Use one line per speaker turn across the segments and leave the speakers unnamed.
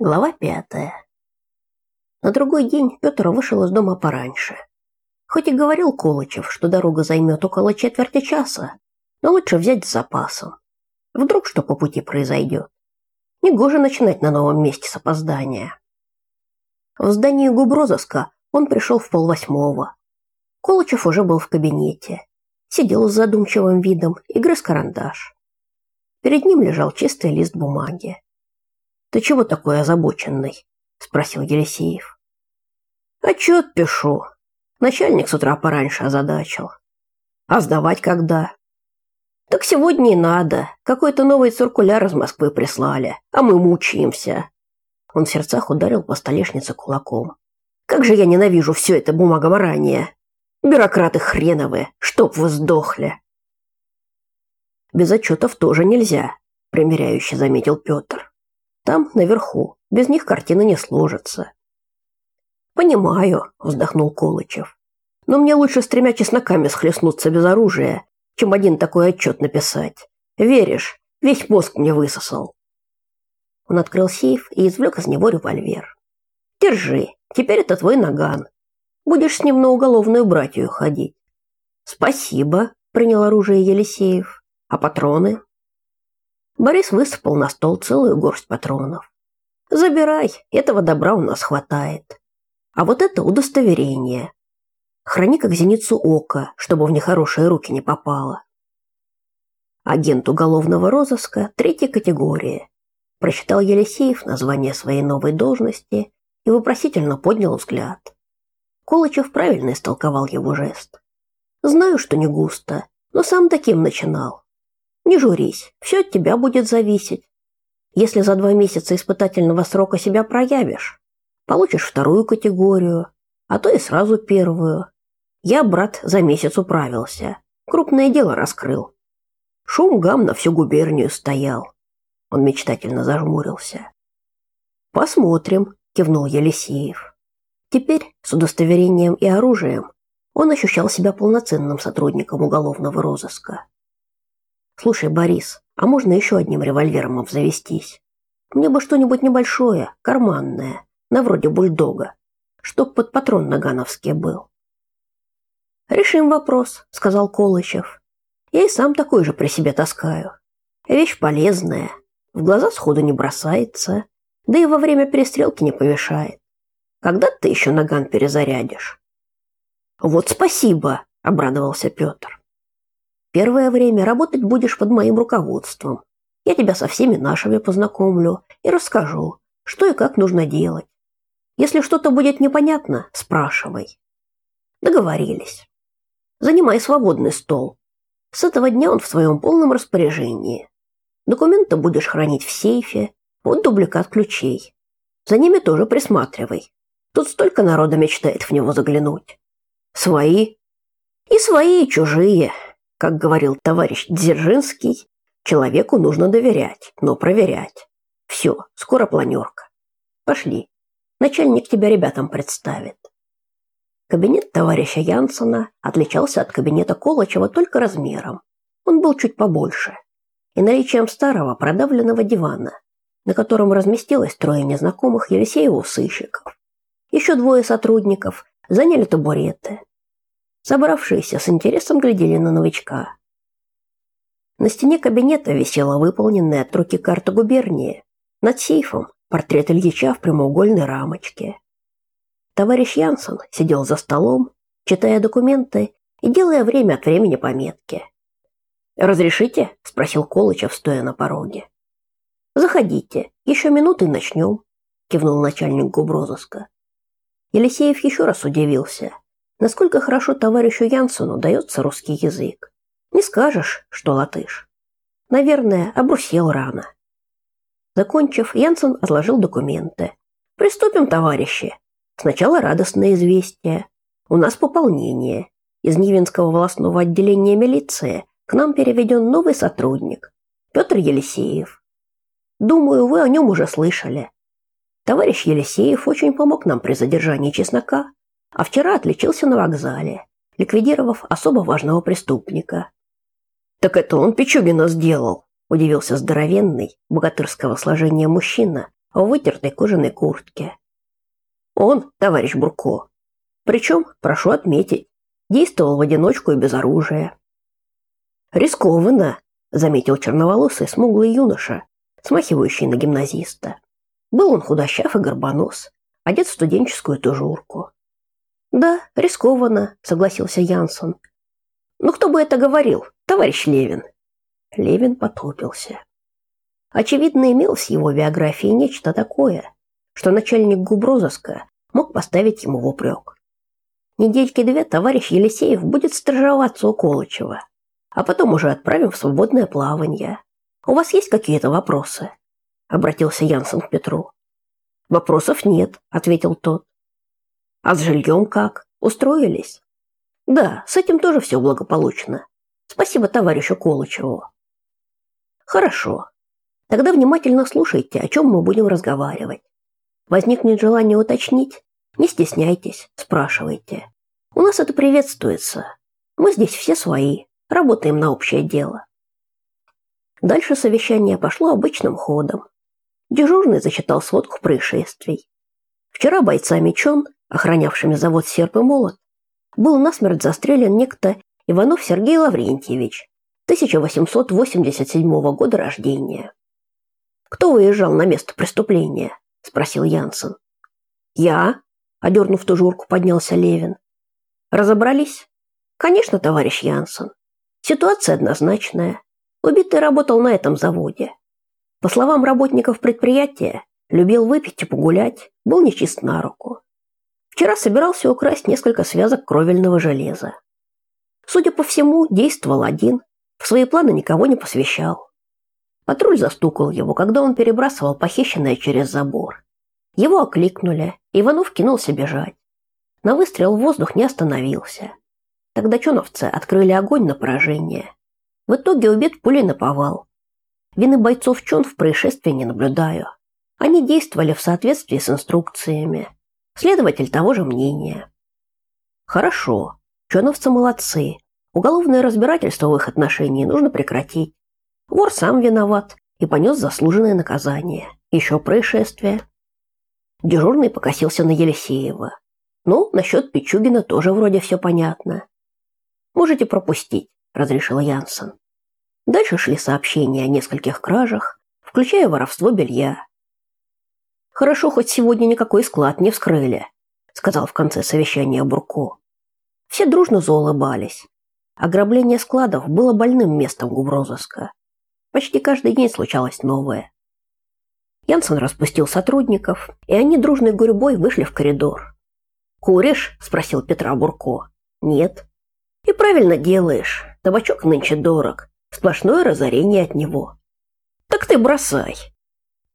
Глава пятая. На другой день Петр вышел из дома пораньше. Хоть и говорил Колычев, что дорога займет около четверти часа, но лучше взять с запасом. Вдруг что по пути произойдет. Негоже начинать на новом месте с опоздания. В здании губрозыска он пришел в полвосьмого. Колычев уже был в кабинете. Сидел с задумчивым видом и грыз карандаш. Перед ним лежал чистый лист бумаги. Ты чего такой озабоченный? спросил Елисеев. Отчет пишу. Начальник с утра пораньше озадачил. А сдавать когда? Так сегодня и надо. Какой-то новый циркуляр из Москвы прислали, а мы мучаемся. Он в сердцах ударил по столешнице кулаком. Как же я ненавижу все это бумагоморание. Бюрократы хреновые, чтоб вы сдохли. Без отчетов тоже нельзя, примиряюще заметил Петр. Там, наверху. Без них картина не сложится. Понимаю, вздохнул Колычев. Но мне лучше с тремя чесноками схлестнуться без оружия, чем один такой отчет написать. Веришь? Весь мозг мне высосал. Он открыл сейф и извлек из него револьвер. Держи. Теперь это твой наган. Будешь с ним на уголовную братью ходить. Спасибо, принял оружие Елисеев. А патроны? Борис высыпал на стол целую горсть патронов. Забирай, этого добра у нас хватает. А вот это удостоверение. Храни как зеницу ока, чтобы в нехорошие руки не попало. Агент уголовного розыска третьей категории. Прочитал Елисеев название своей новой должности и вопросительно поднял взгляд. Колычев правильно истолковал его жест. Знаю, что не густо, но сам таким начинал. Не журись, все от тебя будет зависеть. Если за два месяца испытательного срока себя проявишь, получишь вторую категорию, а то и сразу первую. Я, брат, за месяц управился. Крупное дело раскрыл. Шум гам на всю губернию стоял. Он мечтательно зажмурился. Посмотрим, кивнул Елисеев. Теперь с удостоверением и оружием он ощущал себя полноценным сотрудником уголовного розыска. Слушай, Борис, а можно еще одним револьвером обзавестись? Мне бы что-нибудь небольшое, карманное, на вроде бульдога, чтоб под патрон нагановский был. Решим вопрос, сказал Колычев. Я и сам такой же при себе таскаю. Вещь полезная, в глаза сходу не бросается, да и во время перестрелки не помешает. Когда ты еще наган перезарядишь? Вот спасибо, обрадовался Петр. Первое время работать будешь под моим руководством. Я тебя со всеми нашими познакомлю и расскажу, что и как нужно делать. Если что-то будет непонятно, спрашивай. Договорились. Занимай свободный стол. С этого дня он в твоем полном распоряжении. Документы будешь хранить в сейфе. Вот дубликат ключей. За ними тоже присматривай. Тут столько народа мечтает в него заглянуть. Свои и свои, и чужие. Как говорил товарищ Дзержинский, человеку нужно доверять, но проверять. Все, скоро планерка. Пошли. Начальник тебя ребятам представит. Кабинет товарища Янсона отличался от кабинета Колычева только размером. Он был чуть побольше. И наличием старого продавленного дивана, на котором разместилось трое незнакомых Елисееву сыщиков. Еще двое сотрудников заняли табуреты, Собравшиеся с интересом глядели на новичка. На стене кабинета висела выполненная от руки карта губернии. Над сейфом портрет Ильича в прямоугольной рамочке. Товарищ Янсен сидел за столом, читая документы и делая время от времени пометки. «Разрешите?» – спросил Колычев, стоя на пороге. «Заходите, еще минуты начнем», – кивнул начальник губрозыска. Елисеев еще раз удивился – насколько хорошо товарищу Янсену дается русский язык. Не скажешь, что латыш. Наверное, обрусел рано. Закончив, Янсен отложил документы. Приступим, товарищи. Сначала радостное известие. У нас пополнение. Из Нивинского волосного отделения милиции к нам переведен новый сотрудник Петр Елисеев. Думаю, вы о нем уже слышали. Товарищ Елисеев очень помог нам при задержании чеснока а вчера отличился на вокзале, ликвидировав особо важного преступника. Так это он Пичугина сделал, удивился здоровенный, богатырского сложения мужчина в вытертой кожаной куртке. Он, товарищ Бурко. Причем, прошу отметить, действовал в одиночку и без оружия. Рискованно, заметил черноволосый смуглый юноша, смахивающий на гимназиста. Был он худощав и горбонос, одет в студенческую тужурку. Да, рискованно, согласился Янсон. Ну кто бы это говорил, товарищ Левин? Левин потупился. Очевидно, имелось в его биографии нечто такое, что начальник губрозыска мог поставить ему в упрек. Недельки две товарищ Елисеев будет стажироваться у Колычева, а потом уже отправим в свободное плавание. У вас есть какие-то вопросы? Обратился Янсен к Петру. Вопросов нет, ответил тот. А с жильем как? Устроились? Да, с этим тоже все благополучно. Спасибо товарищу Колычеву. Хорошо. Тогда внимательно слушайте, о чем мы будем разговаривать. Возникнет желание уточнить? Не стесняйтесь, спрашивайте. У нас это приветствуется. Мы здесь все свои, работаем на общее дело. Дальше совещание пошло обычным ходом. Дежурный зачитал сводку происшествий. Вчера бойцами ЧОН, охранявшими завод «Серп и молот», был насмерть застрелен некто Иванов Сергей Лаврентьевич, 1887 года рождения. «Кто выезжал на место преступления?» – спросил Янсен. «Я», – одернув тужурку, поднялся Левин. «Разобрались?» «Конечно, товарищ Янсен. Ситуация однозначная. Убитый работал на этом заводе. По словам работников предприятия, любил выпить и погулять, был нечист на руку. Вчера собирался украсть несколько связок кровельного железа. Судя по всему, действовал один, в свои планы никого не посвящал. Патруль застукал его, когда он перебрасывал похищенное через забор. Его окликнули, Иванов кинулся бежать. На выстрел в воздух не остановился. Тогда чоновцы открыли огонь на поражение. В итоге убит пулей на повал. Вины бойцов чон в происшествии не наблюдаю. Они действовали в соответствии с инструкциями. Следователь того же мнения. Хорошо. Чоновцы молодцы. Уголовное разбирательство в их отношении нужно прекратить. Вор сам виноват и понес заслуженное наказание. Еще происшествие. Дежурный покосился на Елисеева. Ну, насчет Пичугина тоже вроде все понятно. Можете пропустить, разрешил Янсен. Дальше шли сообщения о нескольких кражах, включая воровство белья. Хорошо, хоть сегодня никакой склад не вскрыли, сказал в конце совещания Бурко. Все дружно заулыбались. Ограбление складов было больным местом губрозыска. Почти каждый день случалось новое. Янсен распустил сотрудников, и они дружной гурьбой вышли в коридор. «Куришь?» – спросил Петра Бурко. «Нет». «И правильно делаешь. Табачок нынче дорог. Сплошное разорение от него». «Так ты бросай».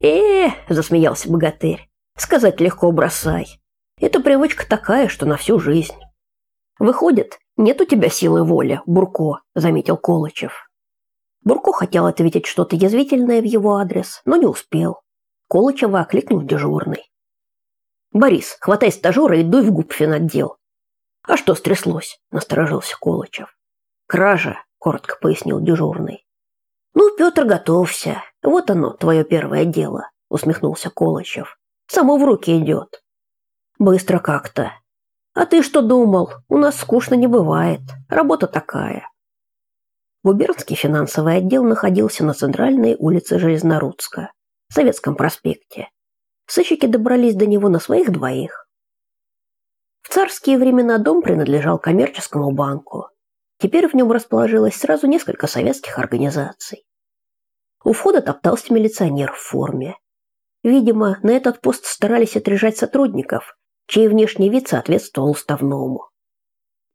«Э, засмеялся богатырь. «Сказать легко бросай. Это привычка такая, что на всю жизнь». «Выходит, нет у тебя силы воли, Бурко», – заметил Колычев. Бурко хотел ответить что-то язвительное в его адрес, но не успел. Колычева окликнул дежурный. «Борис, хватай стажера и дуй в губфинотдел». «А что стряслось?» – насторожился Колычев. «Кража», – коротко пояснил дежурный. «Ну, Петр, готовься. Вот оно, твое первое дело», – усмехнулся Колычев. «Само в руки идет». «Быстро как-то». «А ты что думал? У нас скучно не бывает. Работа такая». Губернский финансовый отдел находился на центральной улице Железнорудска, Советском проспекте. Сыщики добрались до него на своих двоих. В царские времена дом принадлежал коммерческому банку. Теперь в нем расположилось сразу несколько советских организаций. У входа топтался милиционер в форме. Видимо, на этот пост старались отрежать сотрудников, чей внешний вид соответствовал уставному.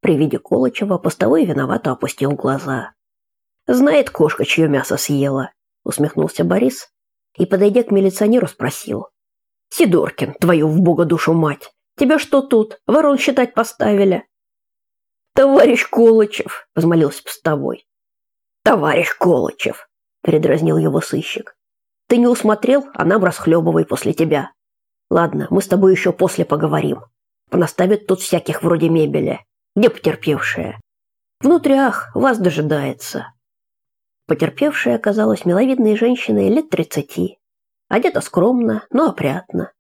При виде Колычева постовой виновато опустил глаза. Знает кошка, чье мясо съела, усмехнулся Борис и, подойдя к милиционеру, спросил. Сидоркин, твою в бога душу мать, тебя что тут, ворон считать поставили? Товарищ Колычев, взмолился постовой. Товарищ Колычев, передразнил его сыщик. Ты не усмотрел, а нам расхлебывай после тебя. Ладно, мы с тобой еще после поговорим. Понаставят тут всяких вроде мебели. Где потерпевшая? Внутрях вас дожидается. Потерпевшая оказалась миловидной женщиной лет тридцати. Одета скромно, но опрятно.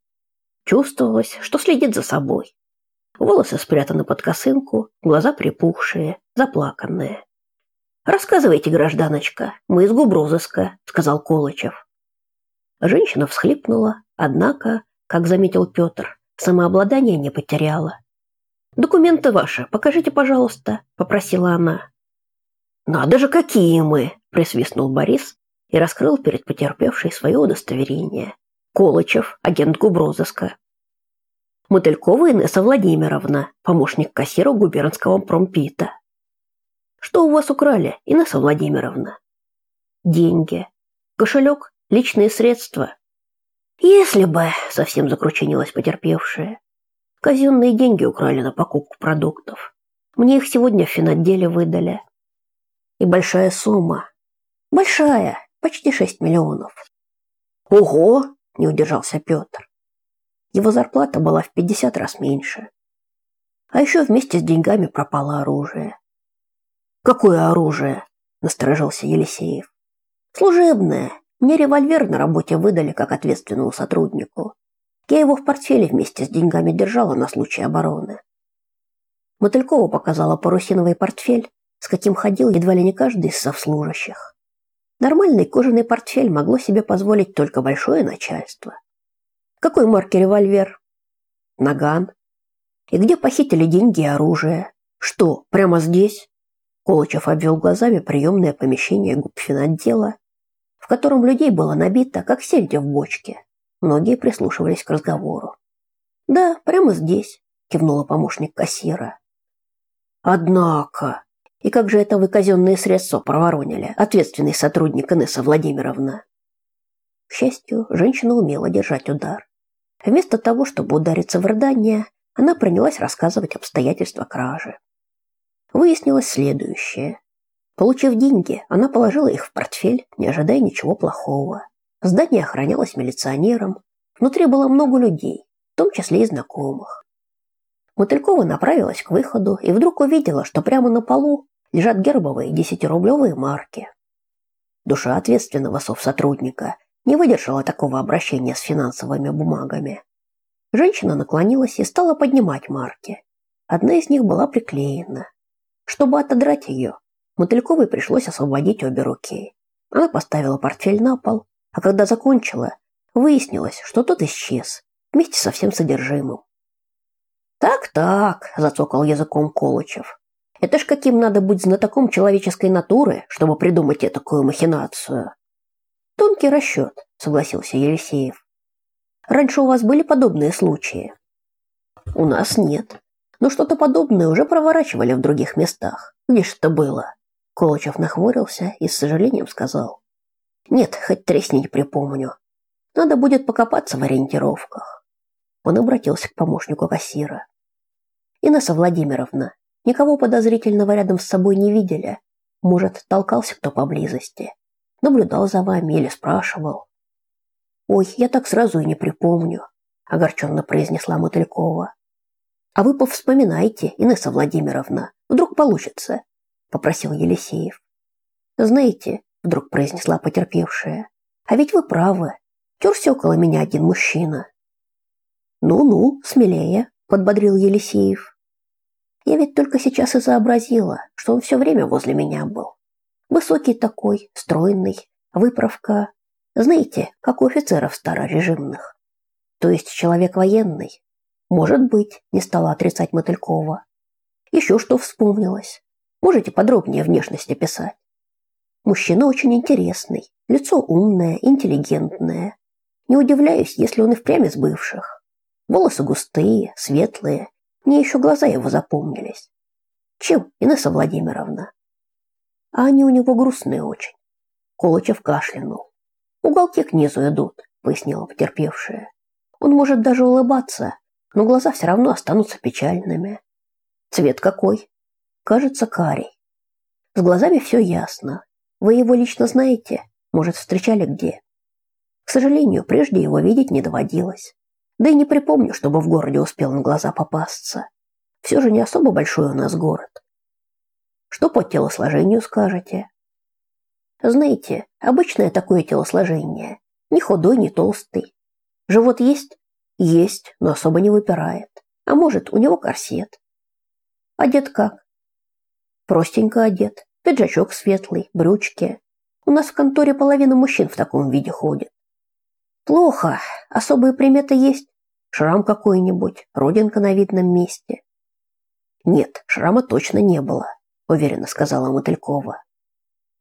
Чувствовалось, что следит за собой. Волосы спрятаны под косынку, глаза припухшие, заплаканные. «Рассказывайте, гражданочка, мы из губрозыска», — сказал Колычев. Женщина всхлипнула, однако, как заметил Петр, самообладание не потеряла. «Документы ваши, покажите, пожалуйста», — попросила она. «Надо же, какие мы!» – присвистнул Борис и раскрыл перед потерпевшей свое удостоверение. Колычев, агент губрозыска. Мотылькова Инесса Владимировна, помощник кассира губернского промпита. Что у вас украли, Инесса Владимировна? Деньги. Кошелек, личные средства. Если бы, совсем закрученилась потерпевшая. Казенные деньги украли на покупку продуктов. Мне их сегодня в финотделе выдали. И большая сумма. Большая, почти 6 миллионов. Ого, не удержался Петр. Его зарплата была в 50 раз меньше. А еще вместе с деньгами пропало оружие. Какое оружие? насторожился Елисеев. Служебное. Мне револьвер на работе выдали как ответственному сотруднику. Я его в портфеле вместе с деньгами держала на случай обороны. Мотылькова показала парусиновый портфель, с каким ходил едва ли не каждый из совслужащих. Нормальный кожаный портфель могло себе позволить только большое начальство. Какой марки револьвер? Наган. И где похитили деньги и оружие? Что, прямо здесь? Колычев обвел глазами приемное помещение губфинотдела, в котором людей было набито, как сельди в бочке. Многие прислушивались к разговору. «Да, прямо здесь», – кивнула помощник кассира. «Однако», и как же это вы казенные средства проворонили, ответственный сотрудник Инесса Владимировна? К счастью, женщина умела держать удар. Вместо того, чтобы удариться в рыдание, она принялась рассказывать обстоятельства кражи. Выяснилось следующее. Получив деньги, она положила их в портфель, не ожидая ничего плохого. Здание охранялось милиционером, внутри было много людей, в том числе и знакомых. Мотылькова направилась к выходу и вдруг увидела, что прямо на полу лежат гербовые десятирублевые марки. Душа ответственного совсотрудника не выдержала такого обращения с финансовыми бумагами. Женщина наклонилась и стала поднимать марки. Одна из них была приклеена. Чтобы отодрать ее, Мотыльковой пришлось освободить обе руки. Она поставила портфель на пол, а когда закончила, выяснилось, что тот исчез вместе со всем содержимым. «Так-так», – зацокал языком Колычев. «Это ж каким надо быть знатоком человеческой натуры, чтобы придумать такую махинацию?» «Тонкий расчет», – согласился Елисеев. «Раньше у вас были подобные случаи?» «У нас нет. Но что-то подобное уже проворачивали в других местах. Где ж это было?» Колычев нахмурился и с сожалением сказал. «Нет, хоть тресни не припомню. Надо будет покопаться в ориентировках». Он обратился к помощнику кассира. «Инесса Владимировна, никого подозрительного рядом с собой не видели? Может, толкался кто поблизости? Наблюдал за вами или спрашивал?» «Ой, я так сразу и не припомню», – огорченно произнесла Мотылькова. «А вы повспоминайте, Инесса Владимировна, вдруг получится», – попросил Елисеев. «Знаете», – вдруг произнесла потерпевшая, – «а ведь вы правы, терся около меня один мужчина, «Ну-ну, смелее», – подбодрил Елисеев. «Я ведь только сейчас и сообразила, что он все время возле меня был. Высокий такой, стройный, выправка, знаете, как у офицеров старорежимных. То есть человек военный. Может быть, не стала отрицать Мотылькова. Еще что вспомнилось. Можете подробнее внешность описать? Мужчина очень интересный, лицо умное, интеллигентное. Не удивляюсь, если он и впрямь из бывших. Волосы густые, светлые. Мне еще глаза его запомнились. Чем, Инесса Владимировна? А они у него грустные очень. Колычев кашлянул. Уголки к низу идут, пояснила потерпевшая. Он может даже улыбаться, но глаза все равно останутся печальными. Цвет какой? Кажется, карий. С глазами все ясно. Вы его лично знаете? Может, встречали где? К сожалению, прежде его видеть не доводилось. Да и не припомню, чтобы в городе успел на глаза попасться. Все же не особо большой у нас город. Что по телосложению скажете? Знаете, обычное такое телосложение. Ни худой, ни толстый. Живот есть? Есть, но особо не выпирает. А может, у него корсет. Одет как? Простенько одет. Пиджачок светлый, брючки. У нас в конторе половина мужчин в таком виде ходит. Плохо. Особые приметы есть? Шрам какой-нибудь, родинка на видном месте. Нет, шрама точно не было, уверенно сказала Мотылькова.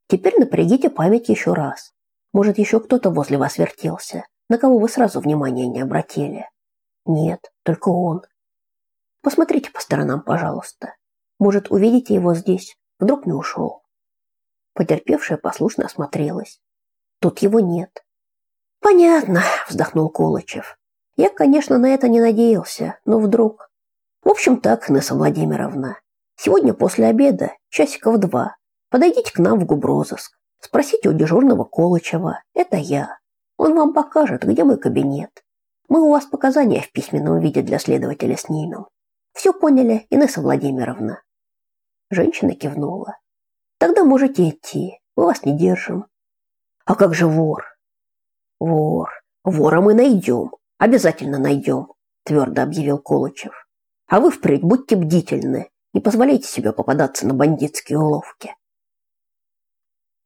Теперь напрягите память еще раз. Может, еще кто-то возле вас вертелся, на кого вы сразу внимания не обратили? Нет, только он. Посмотрите по сторонам, пожалуйста. Может, увидите его здесь? Вдруг не ушел. Потерпевшая послушно осмотрелась. Тут его нет. Понятно, вздохнул Колычев. Я, конечно, на это не надеялся, но вдруг. В общем так, Несса Владимировна. Сегодня после обеда, часиков два, подойдите к нам в губрозыск. Спросите у дежурного Колычева. Это я. Он вам покажет, где мой кабинет. Мы у вас показания в письменном виде для следователя снимем. Все поняли, Инесса Владимировна? Женщина кивнула. Тогда можете идти. Мы вас не держим. А как же вор? Вор. Вора мы найдем. Обязательно найдем, твердо объявил Колычев. А вы впредь будьте бдительны. Не позволяйте себе попадаться на бандитские уловки.